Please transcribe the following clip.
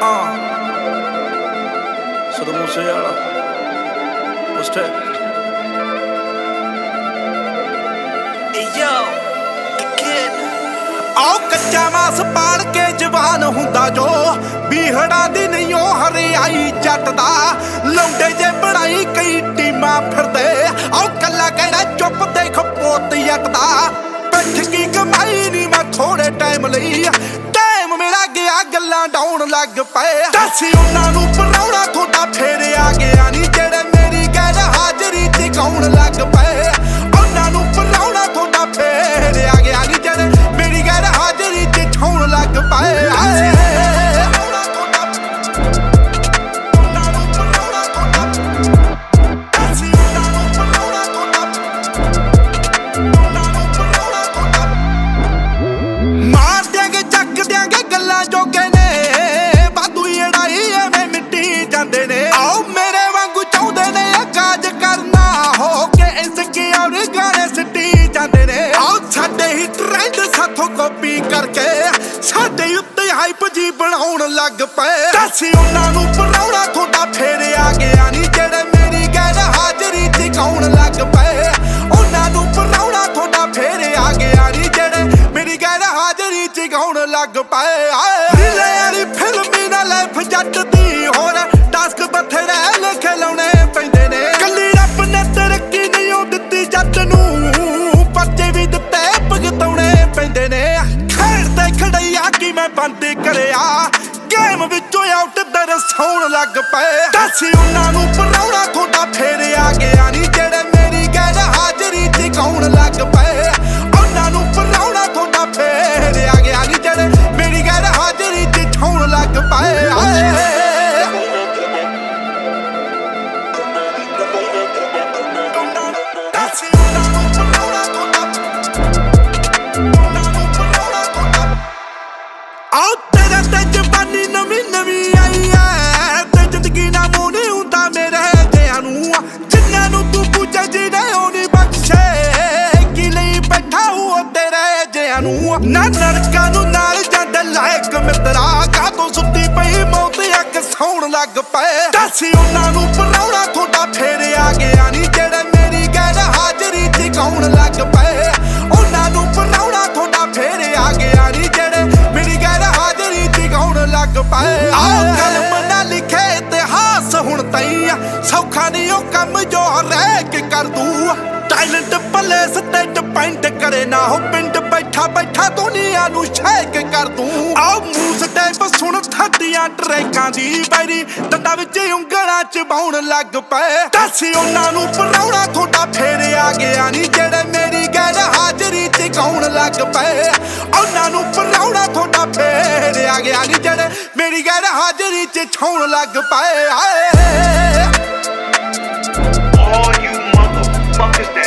Uh. Solo Musiala. What's that? Yo, again. ਆਓ ਕੱਚਾ ਮਾਸ ਪਾੜ ਕੇ ਜਵਾਨ ਹੁੰਦਾ ਜੋ ਬੀਹੜਾ ਦੀ ਨਹੀਂ ਉਹ ਹਰਿਆਈ ਜੱਟ ਦਾ ਲੌਂਡੇ ਜੇ ਬਣਾਈ ਕਈ ਟੀਮਾਂ ਫਿਰਦੇ ਆਓ ਕੱਲਾ ਕਿਹੜਾ ਚੁੱਪ ਦੇਖ ਪੋਤ ਜੱਟ ਦਾ ਪਿੱਠ ਕੀ ਕਮਾਈ ਨਹੀਂ ਮੈਂ ਥੋੜੇ ਟਾਈਮ ਲਈ ਡਾਉਣ ਲੱਗ ਪਏ। ਦੱਸ ਉਹਨਾਂ ਨੂੰ ਪਰਾਉਣਾ ਤੁਹਾਡਾ ਫੇਰ ਆ ਗਿਆ ਨਹੀਂ ਜਿਹੜੇ ਮੇਰੀ ਗੈਰ ਹਾਜ਼ਰੀ ਤੇ ਲੱਗ ਪਏ। ਟ੍ਰੈਂਡ ਕਾਪੀ ਕਰਕੇ ਸਾਡੇ ਉੱਤੇ ਹਾਈਪ ਜੀ ਬਣਾਉਣ ਲੱਗ ਪਏ। ਦੱਸ ਉਹਨਾਂ ਨੂੰ ਪਰਾਉਣਾ ਤੁਹਾਡਾ ਫੇਰ ਆ ਗਿਆ ਨਹੀਂ ਜਿਹੜੇ ਮੇਰੀ ਗੈਰ ਹਾਜ਼ਰੀ ਤੇ ਲੱਗ ਪਏ। ਉਹਨਾਂ ਨੂੰ ਪਰਾਉਣਾ ਤੁਹਾਡਾ ਫੇਰ ਆ ਗਿਆ ਨਹੀਂ ਜਿਹੜੇ ਮੇਰੀ ਗੈਰ ਹਾਜ਼ਰੀ ਚ ਲੱਗ ਪਏ। ਬੰਦ ਕਰਿਆ ਗੇਮ ਵਿੱਚੋਂ ਆਊਟ ਹੋਣ ਲੱਗ ਪਏ। ਦੱਸ ਉਹਨਾਂ ਨੂੰ ਪਰਾਉਣਾ ਨੂੰ ਨਾ ਨਰਕਾਂ ਨੂੰ ਨਾਲ ਜਦ ਲਾਇਕ ਮਿੱਤਰਾ ਕਾ ਤੋਂ ਸੁੱਤੀ ਪਈ? ਮੌਤ ਅੱਗ ਸੌਣ ਲੱਗ ਪਏ। ਦੱਸ ਉਹਨਾਂ ਨੂੰ ਪਰਾਉਣਾ ਤੁਹਾਡਾ ਫੇਰ ਆ ਗਿਆ ਨਹੀਂ ਜਿਹੜੇ ਮੇਰੀ ਗੈਰ ਹਾਜ਼ਰੀ ਤੇ ਲੱਗ ਪਏ। ਉਹਨਾਂ ਨੂੰ ਪਰਾਉਣਾ ਤੁਹਾਡਾ ਫੇਰ ਆ ਗਿਆ ਨਹੀਂ ਜਿਹੜੇ ਮੇਰੀ ਗੈਰ ਹਾਜ਼ਰੀ ਤੇ ਲੱਗ ਪਏ। ਆਓ ਕਲਮ ਨਾ ਲਿਖੇ ਇਤਿਹਾਸ ਹੁਣ ਤਈ ਸੌਖਾ ਨਹੀਂ ਉਹ ਕੰਮ ਜੋ ਕੇ ਕਰ ਦੂ ਟੈਲੈਂਟ ਪਲੇਸ ਤੇ ਡਿਪੈਂਡ ਕਰੇ ਨਾ ਹੋ, ਪਿੰਡ ਬੈਠਾ ਬੈਠਾ ਦੁਨੀਆ ਨੂੰ ਸ਼ੇਕ ਕਰ ਦੂੰ। ਆਓ ਮੂਸ ਟੈਪ ਸੁਣ ਥੱਡੀਆਂ ਟਰੈਕਾਂ ਦੀ ਬੈਰੀ, ਦੰਦਾਂ ਵਿੱਚ ਉਂਗਲਾਂ ਚ ਬਾਉਣ ਲੱਗ ਪਏ। ਦੱਸ ਉਹਨਾਂ ਨੂੰ ਪਰਾਉਣਾ ਤੁਹਾਡਾ ਫੇਰ ਆ ਗਿਆ ਨਹੀਂ ਜਿਹੜੇ ਮੇਰੀ ਗੈਰ ਹਾਜ਼ਰੀ ਤੇ ਕੌਣ ਲੱਗ ਪਏ। ਉਹਨਾਂ ਨੂੰ ਪਰਾਉਣਾ ਤੁਹਾਡਾ ਫੇਰ ਆ ਗਿਆ ਨਹੀਂ ਜਿਹੜੇ ਮੇਰੀ ਗੈਰ ਹਾਜ਼ਰੀ ਚ ਛਾਉਣ ਲੱਗ ਪਏ। ਆਏ fuck this?